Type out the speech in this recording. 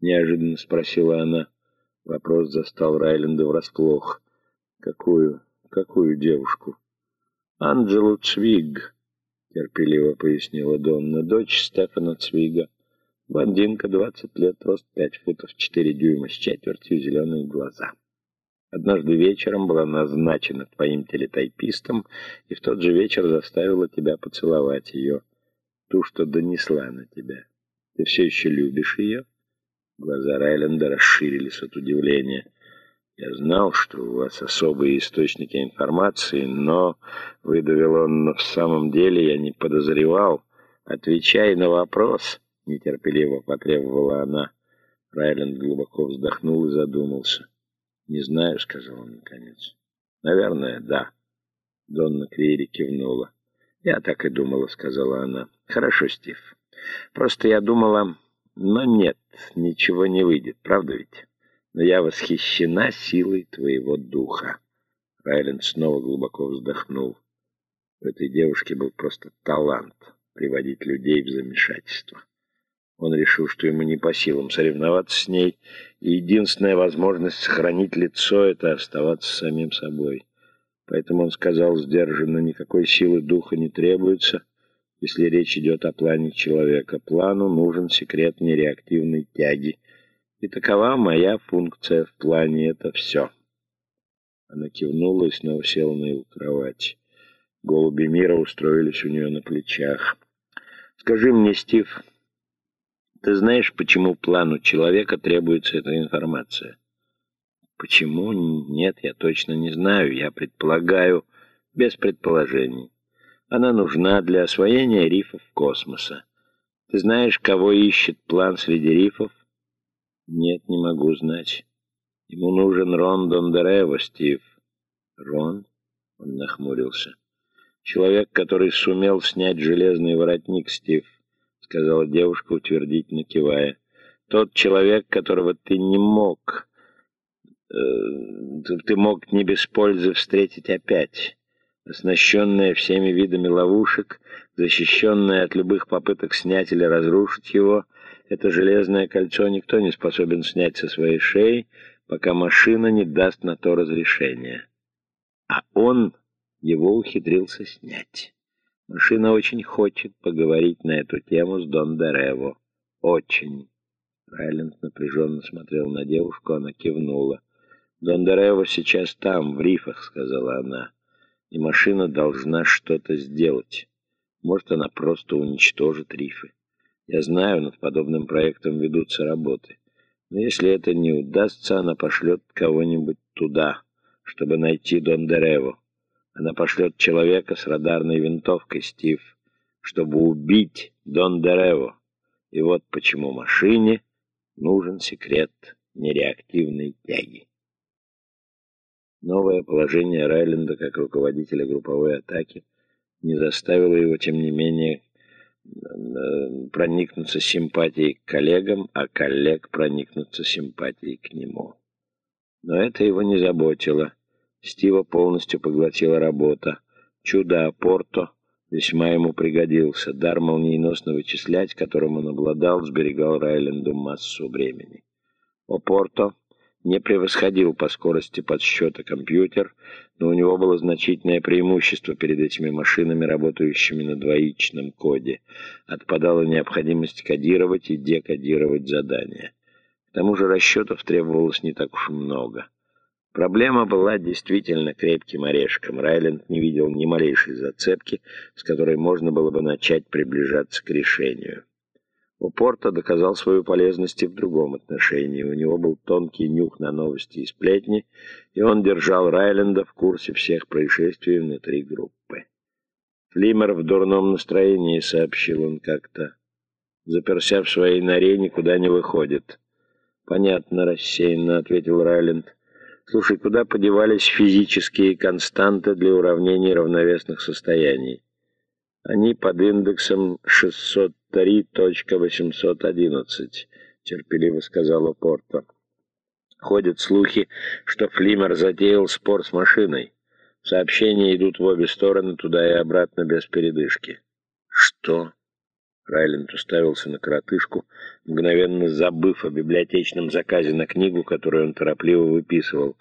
— неожиданно спросила она. Вопрос застал Райленда врасплох. «Какую? Какую девушку?» «Анджелу Цвиг», — терпеливо пояснила Донна, дочь Стефана Цвига. Блондинка, двадцать лет, рост пять футов четыре дюйма, с четвертью зеленые глаза. Однажды вечером была назначена твоим телетайпистом, и в тот же вечер заставила тебя поцеловать ее, ту, что донесла на тебя. Ты все еще любишь ее?» Глаза Райленда расширились от удивления. «Я знал, что у вас особые источники информации, но...» — выдавил он, «но в самом деле я не подозревал. Отвечай на вопрос!» — нетерпеливо потребовала она. Райленд глубоко вздохнул и задумался. «Не знаю», — сказал он наконец. «Наверное, да». Донна Криери кивнула. «Я так и думала», — сказала она. «Хорошо, Стив. Просто я думала...» Но нет, ничего не выйдет, правда ведь? Но я восхищена силой твоего духа. Райленд снова глубоко вздохнул. У этой девушки был просто талант приводить людей в замешательство. Он решил, что ему не по силам соревноваться с ней, и единственная возможность сохранить лицо — это оставаться самим собой. Поэтому он сказал сдержанно, никакой силы духа не требуется, если речь идет о плане человека. Плану нужен секрет нереактивной тяги. И такова моя функция в плане, это все. Она кивнула и снова села на его кровать. Голуби мира устроились у нее на плечах. «Скажи мне, Стив, ты знаешь, почему плану человека требуется эта информация?» «Почему? Нет, я точно не знаю. Я предполагаю, без предположений». Она нужна для освоения рифов космоса. Ты знаешь, кого ищет план среди рифов? Нет, не могу знать. Ему нужен Рон Дондерево, Стив. Рон? Он нахмурился. Человек, который сумел снять железный воротник, Стив, сказала девушка, утвердительно кивая. Тот человек, которого ты не мог... Э, ты мог не без пользы встретить опять оснащенная всеми видами ловушек, защищенная от любых попыток снять или разрушить его, это железное кольцо никто не способен снять со своей шеи, пока машина не даст на то разрешение. А он его ухитрился снять. Машина очень хочет поговорить на эту тему с Дон Дерево. Очень. Райленд напряженно смотрел на девушку, она кивнула. «Дон Дерево сейчас там, в рифах», — сказала она и машина должна что-то сделать. Может, она просто уничтожит рифы. Я знаю, над подобным проектом ведутся работы. Но если это не удастся, она пошлет кого-нибудь туда, чтобы найти Дон Дерево. Она пошлет человека с радарной винтовкой, Стив, чтобы убить Дон Дерево. И вот почему машине нужен секрет нереактивной тяги. Новое положение Райленда как руководителя групповой атаки не заставило его, тем не менее, проникнуться симпатией к коллегам, а коллег проникнуться симпатией к нему. Но это его не заботило. Стива полностью поглотила работа. Чудо Апорто весьма ему пригодился. Дар молниеносно вычислять, которым он обладал, сберегал Райленду массу времени. Опорто не превосходил по скорости подсчета компьютер, но у него было значительное преимущество перед этими машинами, работающими на двоичном коде. Отпадала необходимость кодировать и декодировать задания. К тому же расчетов требовалось не так уж много. Проблема была действительно крепким орешком. Райленд не видел ни малейшей зацепки, с которой можно было бы начать приближаться к решению. У Порта доказал свою полезность и в другом отношении. У него был тонкий нюх на новости и сплетни, и он держал Райленда в курсе всех происшествий внутри группы. Флимер в дурном настроении, сообщил он как-то. Заперся в своей норе, никуда не выходит. Понятно, рассеянно ответил Райленд. Слушай, куда подевались физические константы для уравнений равновесных состояний? Они под индексом 603.811, терпеливо сказала Порто. Ходят слухи, что Флимер затеял спор с машиной. Сообщения идут в обе стороны, туда и обратно, без передышки. Что? Райленд уставился на коротышку, мгновенно забыв о библиотечном заказе на книгу, которую он торопливо выписывал.